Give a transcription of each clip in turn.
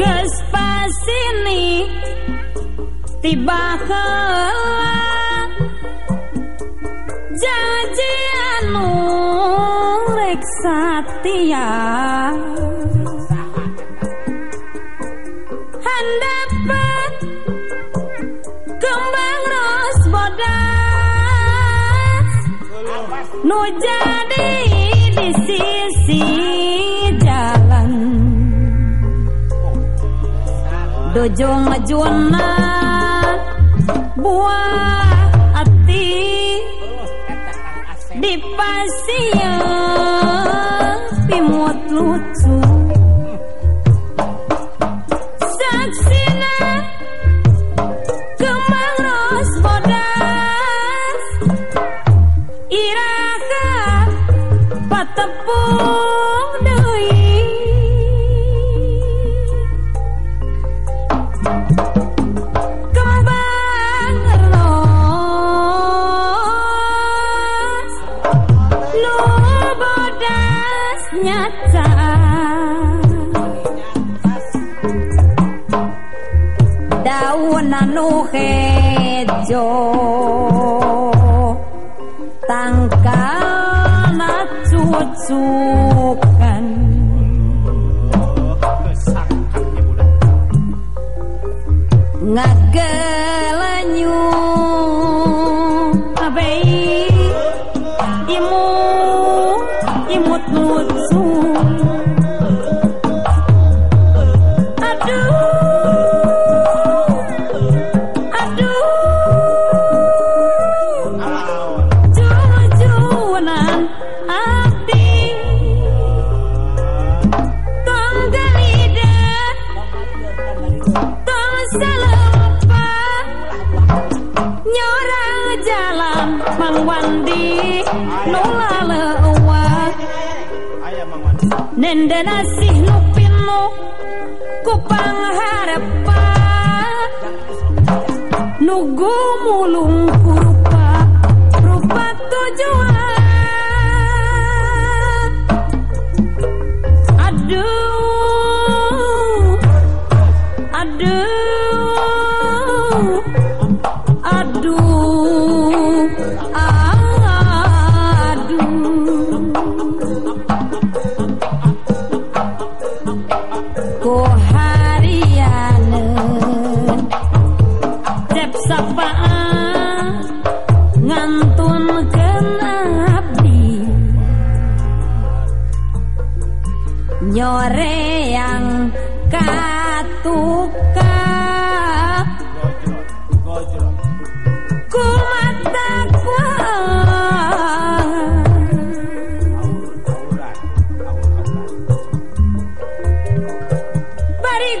Ges pasini tiba kala janji anu rek satya kembang ros bodas nu jadi di sisi. dojong majuna buah ati di pasien Jesus. nyorang jalan Mang Wandi nula lewa sih nasih nupinu kupang harapan Nugu mulung kurupa rupa tujuh sore yang katuka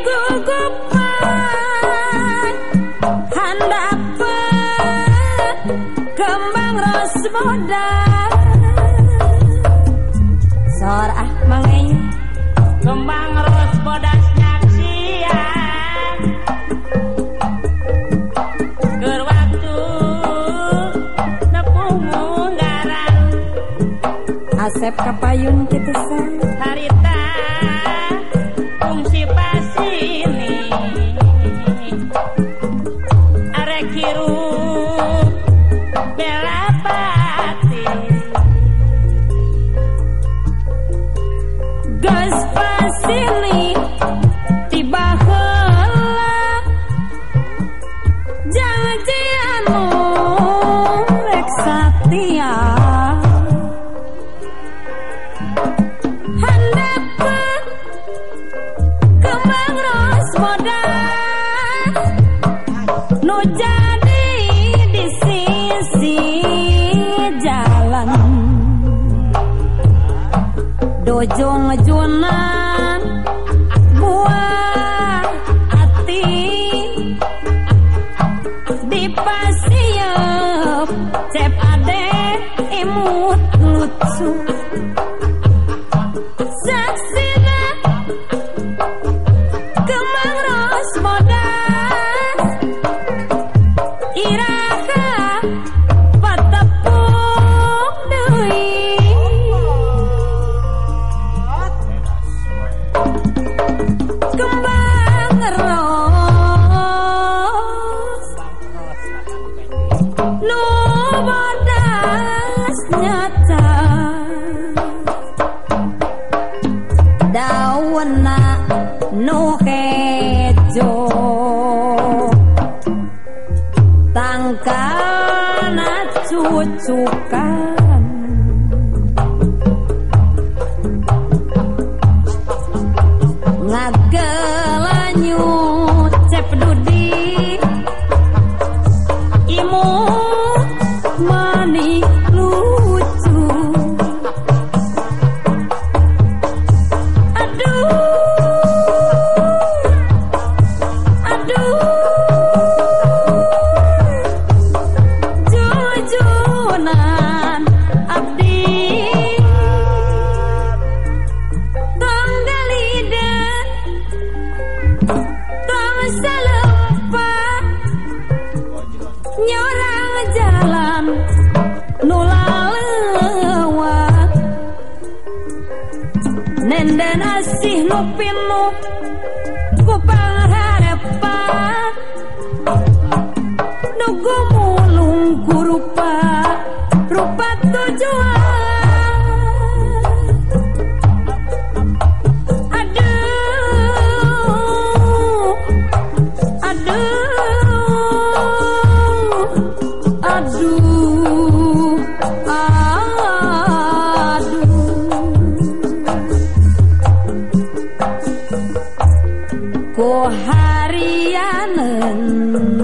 Gugup ngarep kapayun kita harita fungsi pasini. Arek hirup bela pati. Gas pasini. О, Дема, Дема. na cucukan Boharianen